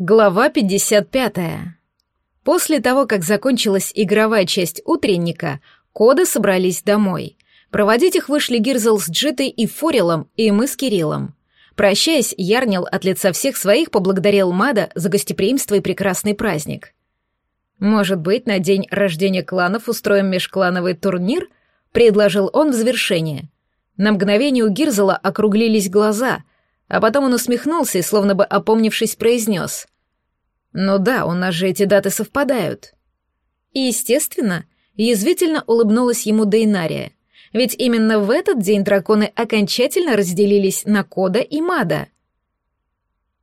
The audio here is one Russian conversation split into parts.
Глава 55. После того, как закончилась игровая часть утренника, коды собрались домой. Проводить их вышли Гирзел с Джитой и Форилом, и мы с Кириллом. Прощаясь, Ярнил от лица всех своих поблагодарил Мада за гостеприимство и прекрасный праздник. «Может быть, на день рождения кланов устроим межклановый турнир?» — предложил он в завершение. На мгновение у Гирзела округлились глаза — а потом он усмехнулся и, словно бы опомнившись, произнес. «Ну да, у нас же эти даты совпадают». И, естественно, язвительно улыбнулась ему Дейнария. Ведь именно в этот день драконы окончательно разделились на Кода и Мада.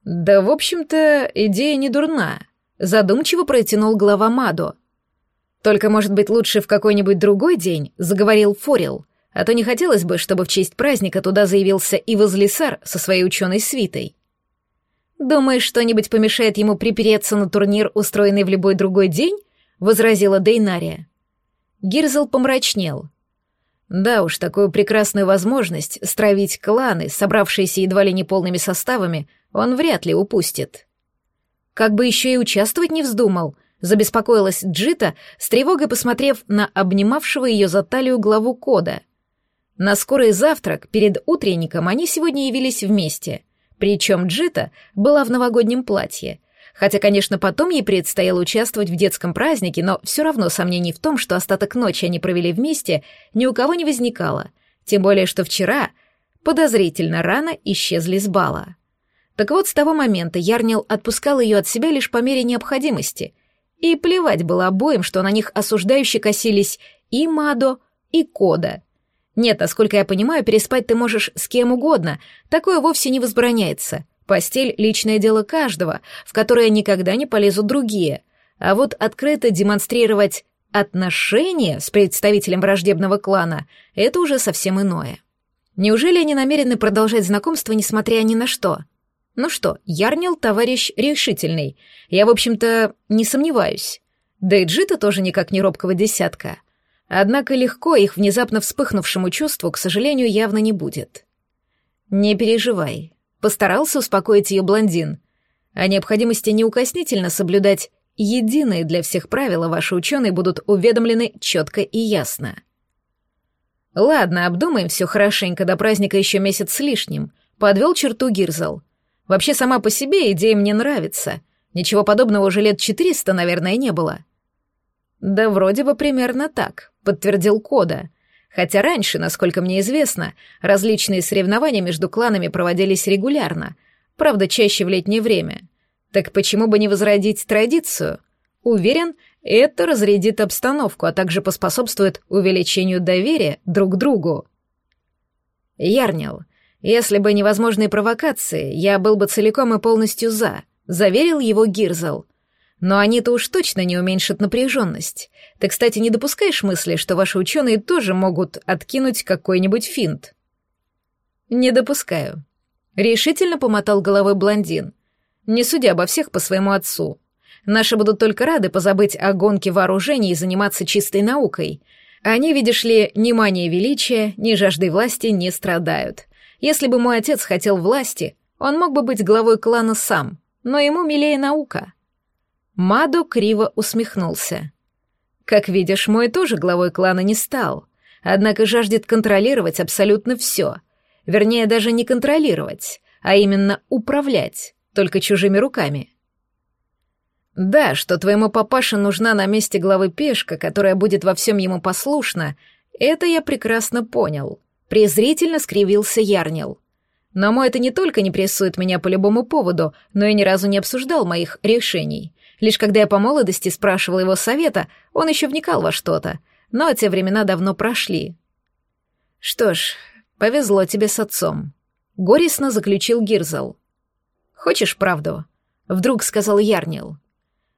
«Да, в общем-то, идея не дурна», — задумчиво протянул глава Мадо. «Только, может быть, лучше в какой-нибудь другой день», — заговорил Форил, а то не хотелось бы, чтобы в честь праздника туда заявился и Возлисар со своей ученой свитой. «Думаешь, что-нибудь помешает ему припереться на турнир, устроенный в любой другой день?» — возразила Дейнария. Гирзел помрачнел. Да уж, такую прекрасную возможность стравить кланы, собравшиеся едва ли не полными составами, он вряд ли упустит. Как бы еще и участвовать не вздумал, забеспокоилась Джита, с тревогой посмотрев на обнимавшего ее за талию главу кода — на скорый завтрак перед утренником они сегодня явились вместе. Причем Джита была в новогоднем платье. Хотя, конечно, потом ей предстояло участвовать в детском празднике, но все равно сомнений в том, что остаток ночи они провели вместе, ни у кого не возникало. Тем более, что вчера подозрительно рано исчезли с бала. Так вот, с того момента Ярнил отпускал ее от себя лишь по мере необходимости. И плевать было обоим, что на них осуждающе косились и Мадо, и Кода — нет, насколько я понимаю, переспать ты можешь с кем угодно, такое вовсе не возбраняется. Постель — личное дело каждого, в которое никогда не полезут другие. А вот открыто демонстрировать отношения с представителем враждебного клана — это уже совсем иное. Неужели они намерены продолжать знакомство, несмотря ни на что? Ну что, Ярнил — товарищ решительный. Я, в общем-то, не сомневаюсь. Да и Джита тоже никак не робкого десятка. Однако легко их внезапно вспыхнувшему чувству, к сожалению, явно не будет. «Не переживай», — постарался успокоить ее блондин. «О необходимости неукоснительно соблюдать единые для всех правила ваши ученые будут уведомлены четко и ясно». «Ладно, обдумаем все хорошенько, до праздника еще месяц с лишним», — подвел черту Гирзал. «Вообще сама по себе идея мне нравится. Ничего подобного уже лет четыреста, наверное, не было». «Да вроде бы примерно так», — подтвердил Кода. Хотя раньше, насколько мне известно, различные соревнования между кланами проводились регулярно, правда, чаще в летнее время. Так почему бы не возродить традицию? Уверен, это разрядит обстановку, а также поспособствует увеличению доверия друг к другу. Ярнил, если бы невозможные провокации, я был бы целиком и полностью за, заверил его Гирзел. Но они-то уж точно не уменьшат напряженность. Ты, кстати, не допускаешь мысли, что ваши ученые тоже могут откинуть какой-нибудь финт? Не допускаю. Решительно помотал головой блондин. Не судя обо всех по своему отцу. Наши будут только рады позабыть о гонке вооружений и заниматься чистой наукой. Они, видишь ли, ни мания величия, ни жаждой власти не страдают. Если бы мой отец хотел власти, он мог бы быть главой клана сам, но ему милее наука. Мадо криво усмехнулся. «Как видишь, мой тоже главой клана не стал, однако жаждет контролировать абсолютно все. Вернее, даже не контролировать, а именно управлять, только чужими руками». «Да, что твоему папаше нужна на месте главы пешка, которая будет во всем ему послушна, это я прекрасно понял», — презрительно скривился Ярнил. «Но мой это не только не прессует меня по любому поводу, но и ни разу не обсуждал моих решений. Лишь когда я по молодости спрашивал его совета, он еще вникал во что-то, но те времена давно прошли. Что ж, повезло тебе с отцом. Горестно заключил Гирзал. Хочешь правду? Вдруг сказал Ярнил.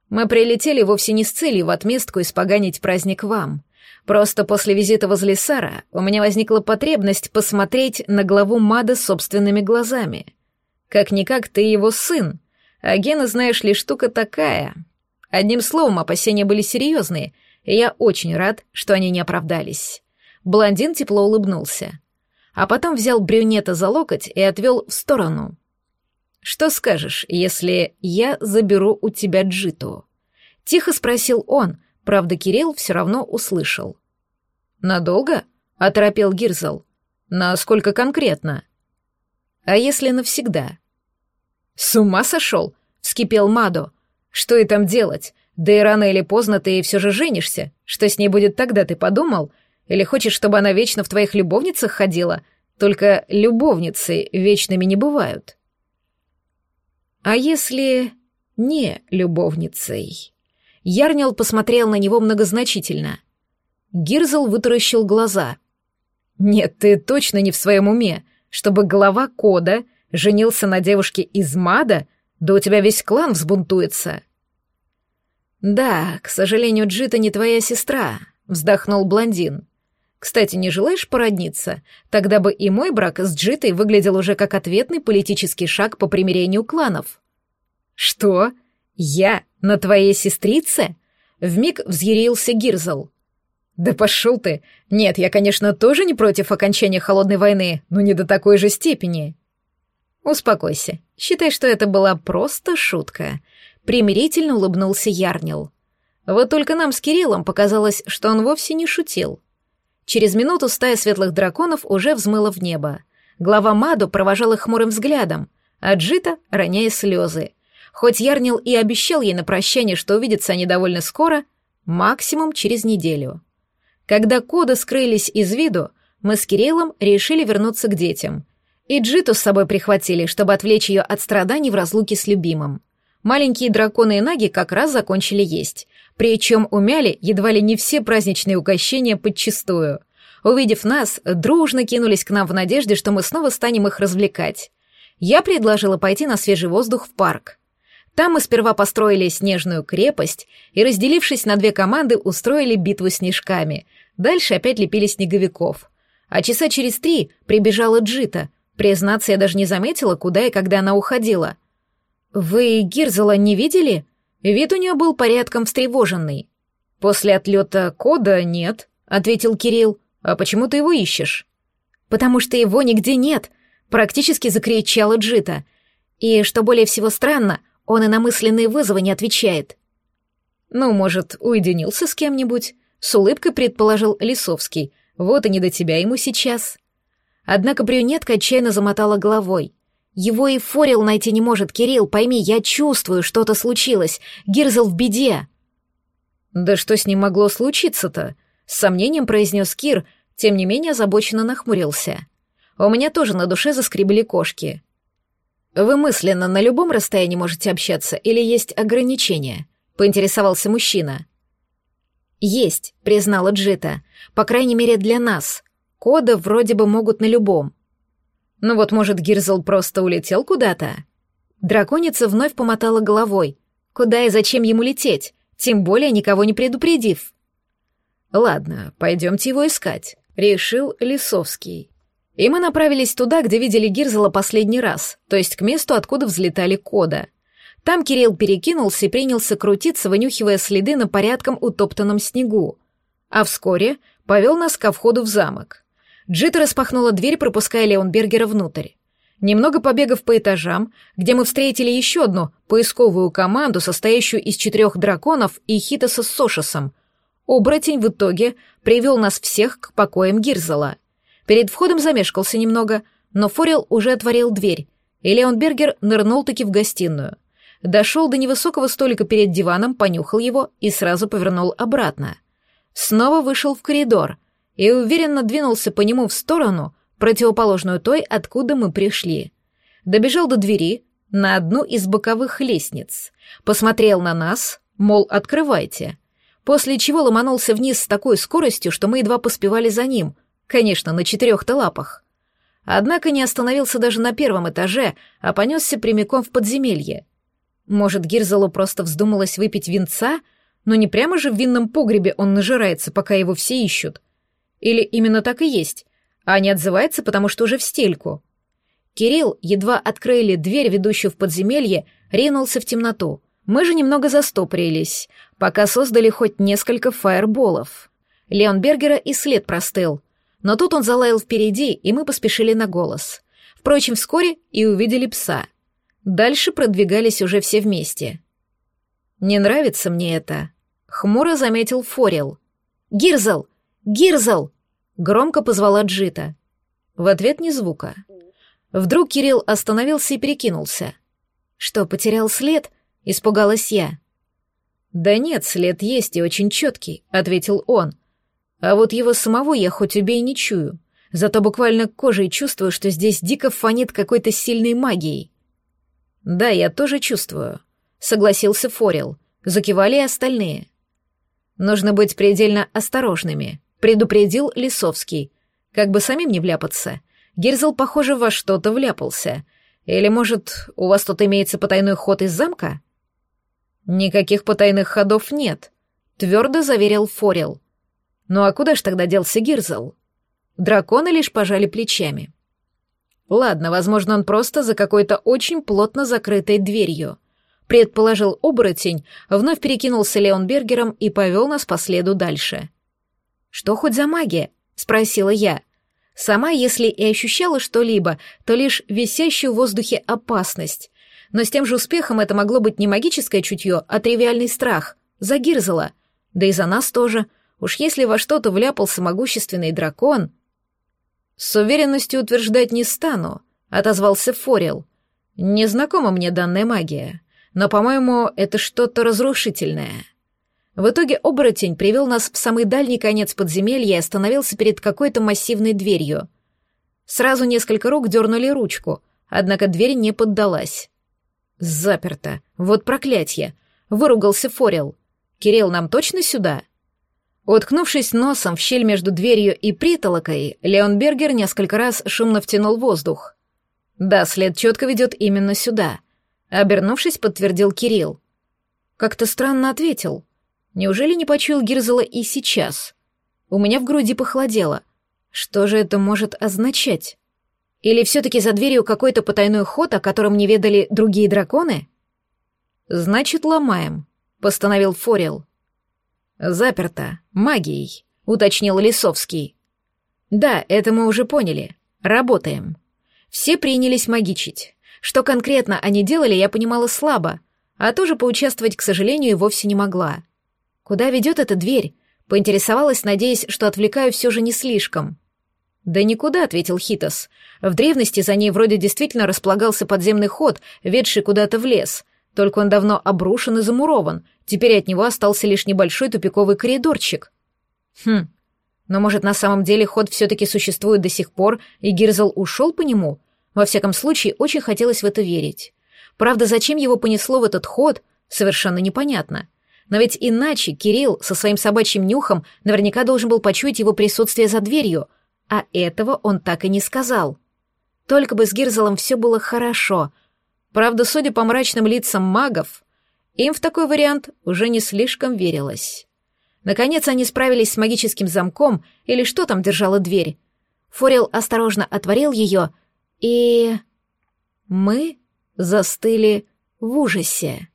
Мы прилетели вовсе не с целью в отместку испоганить праздник вам. Просто после визита возле Сара у меня возникла потребность посмотреть на главу Мада собственными глазами. Как-никак ты его сын, а Гена, знаешь ли, штука такая. Одним словом, опасения были серьезные, и я очень рад, что они не оправдались. Блондин тепло улыбнулся. А потом взял брюнета за локоть и отвел в сторону. что скажешь, если я заберу у тебя Джиту?» Тихо спросил он, правда, Кирилл все равно услышал. «Надолго?» — оторопел Гирзл. «Насколько конкретно?» «А если навсегда?» «С ума сошел?» — вскипел Мадо. «Что и там делать? Да и рано или поздно ты все же женишься. Что с ней будет тогда, ты подумал? Или хочешь, чтобы она вечно в твоих любовницах ходила? Только любовницы вечными не бывают». «А если не любовницей?» Ярнил посмотрел на него многозначительно. Гирзл вытаращил глаза. «Нет, ты точно не в своем уме, чтобы глава кода женился на девушке из Мада, да у тебя весь клан взбунтуется». «Да, к сожалению, Джита не твоя сестра», — вздохнул блондин. «Кстати, не желаешь породниться? Тогда бы и мой брак с Джитой выглядел уже как ответный политический шаг по примирению кланов». «Что? Я на твоей сестрице?» Вмиг взъярился Гирзл. «Да пошел ты! Нет, я, конечно, тоже не против окончания холодной войны, но не до такой же степени». «Успокойся. Считай, что это была просто шутка», — примирительно улыбнулся Ярнил. «Вот только нам с Кириллом показалось, что он вовсе не шутил». Через минуту стая светлых драконов уже взмыла в небо. Глава Маду провожал их хмурым взглядом, а Джита — роняя слезы. Хоть Ярнил и обещал ей на прощание, что увидятся они довольно скоро, максимум через неделю. Когда коды скрылись из виду, мы с Кириллом решили вернуться к детям. И Джиту с собой прихватили, чтобы отвлечь ее от страданий в разлуке с любимым. Маленькие драконы и наги как раз закончили есть, причем умяли едва ли не все праздничные угощения подчистую. Увидев нас, дружно кинулись к нам в надежде, что мы снова станем их развлекать. Я предложила пойти на свежий воздух в парк. Там мы сперва построили снежную крепость и, разделившись на две команды, устроили битву снежками. Дальше опять лепили снеговиков. А часа через три прибежала Джита. Признаться, я даже не заметила, куда и когда она уходила. «Вы Гирзела не видели?» Вид у нее был порядком встревоженный. «После отлета кода нет», — ответил Кирилл. «А почему ты его ищешь?» «Потому что его нигде нет», — практически закричала Джита. «И, что более всего странно, он и на мысленные вызовы не отвечает. Ну, может, уединился с кем-нибудь? С улыбкой предположил Лисовский. Вот и не до тебя ему сейчас. Однако брюнетка отчаянно замотала головой. Его и Форил найти не может, Кирилл, пойми, я чувствую, что-то случилось. Гирзл в беде. Да что с ним могло случиться-то? С сомнением произнес Кир, тем не менее озабоченно нахмурился. У меня тоже на душе заскребли кошки. «Вы мысленно на любом расстоянии можете общаться или есть ограничения?» — поинтересовался мужчина. «Есть», — признала Джита. «По крайней мере, для нас. Коды вроде бы могут на любом». «Ну вот, может, Гирзл просто улетел куда-то?» Драконица вновь помотала головой. «Куда и зачем ему лететь? Тем более никого не предупредив». «Ладно, пойдемте его искать», — решил Лисовский. И мы направились туда, где видели Гирзела последний раз, то есть к месту, откуда взлетали кода. Там Кирилл перекинулся и принялся крутиться, вынюхивая следы на порядком утоптанном снегу. А вскоре повел нас ко входу в замок. Джита распахнула дверь, пропуская Леонбергера внутрь. Немного побегав по этажам, где мы встретили еще одну поисковую команду, состоящую из четырех драконов и Хитоса с Сошесом, оборотень в итоге привел нас всех к покоям Гирзела — Перед входом замешкался немного, но Форел уже отворил дверь, и Леон Бергер нырнул-таки в гостиную. Дошел до невысокого столика перед диваном, понюхал его и сразу повернул обратно. Снова вышел в коридор и уверенно двинулся по нему в сторону, противоположную той, откуда мы пришли. Добежал до двери, на одну из боковых лестниц. Посмотрел на нас, мол, открывайте. После чего ломанулся вниз с такой скоростью, что мы едва поспевали за ним — Конечно, на четырех-то лапах. Однако не остановился даже на первом этаже, а понесся прямиком в подземелье. Может, Гирзелу просто вздумалось выпить винца, но не прямо же в винном погребе он нажирается, пока его все ищут. Или именно так и есть, а не отзывается, потому что уже в стельку. Кирилл, едва открыли дверь, ведущую в подземелье, ринулся в темноту. Мы же немного застопорились, пока создали хоть несколько фаерболов. Леон Бергера и след простыл — но тут он залаял впереди, и мы поспешили на голос. Впрочем, вскоре и увидели пса. Дальше продвигались уже все вместе. «Не нравится мне это», — хмуро заметил Форел. «Гирзл! Гирзл!» — громко позвала Джита. В ответ ни звука. Вдруг Кирилл остановился и перекинулся. «Что, потерял след?» — испугалась я. «Да нет, след есть и очень четкий», — ответил он. «А вот его самого я хоть убей не чую, зато буквально кожей чувствую, что здесь дико фонит какой-то сильной магией». «Да, я тоже чувствую», — согласился Форел. Закивали и остальные. «Нужно быть предельно осторожными», — предупредил Лисовский. «Как бы самим не вляпаться. Герзл, похоже, во что-то вляпался. Или, может, у вас тут имеется потайной ход из замка?» «Никаких потайных ходов нет», — твердо заверил Форел. «Ну а куда ж тогда делся Гирзл?» Драконы лишь пожали плечами. «Ладно, возможно, он просто за какой-то очень плотно закрытой дверью», — предположил оборотень, вновь перекинулся Леонбергером и повел нас по следу дальше. «Что хоть за магия?» — спросила я. Сама, если и ощущала что-либо, то лишь висящую в воздухе опасность, но с тем же успехом это могло быть не магическое чутье, а тривиальный страх. За Гирзела. Да и за нас тоже. Уж если во что-то вляпался могущественный дракон... С уверенностью утверждать не стану, отозвался Форел. Незнакома мне данная магия, но, по-моему, это что-то разрушительное. В итоге оборотень привел нас в самый дальний конец подземелья и остановился перед какой-то массивной дверью. Сразу несколько рук дернули ручку, однако дверь не поддалась. «Заперто. Вот проклятье!» — выругался Форел. «Кирилл, нам точно сюда?» Уткнувшись носом в щель между дверью и притолокой, Леон Бергер несколько раз шумно втянул воздух. «Да, след четко ведет именно сюда», — обернувшись, подтвердил Кирилл. Как-то странно ответил. Неужели не почуял Гирзела и сейчас? У меня в груди похолодело. Что же это может означать? Или все-таки за дверью какой-то потайной ход, о котором не ведали другие драконы? Значит, ломаем, постановил Форел. Заперто, магией, уточнил Лисовский. Да, это мы уже поняли. Работаем. Все принялись магичить. Что конкретно они делали, я понимала слабо, а тоже поучаствовать, к сожалению, вовсе не могла. Куда ведет эта дверь? Поинтересовалась, надеясь, что отвлекаю все же не слишком. «Да никуда», — ответил Хитос. «В древности за ней вроде действительно располагался подземный ход, ведший куда-то в лес. Только он давно обрушен и замурован. Теперь от него остался лишь небольшой тупиковый коридорчик». «Хм. Но, может, на самом деле ход все-таки существует до сих пор, и Гирзл ушел по нему? Во всяком случае, очень хотелось в это верить. Правда, зачем его понесло в этот ход, совершенно непонятно». Но ведь иначе Кирилл со своим собачьим нюхом наверняка должен был почуять его присутствие за дверью, а этого он так и не сказал. Только бы с Гирзелом все было хорошо. Правда, судя по мрачным лицам магов, им в такой вариант уже не слишком верилось. Наконец они справились с магическим замком, или что там держала дверь. Форел осторожно отворил ее, и... Мы застыли в ужасе.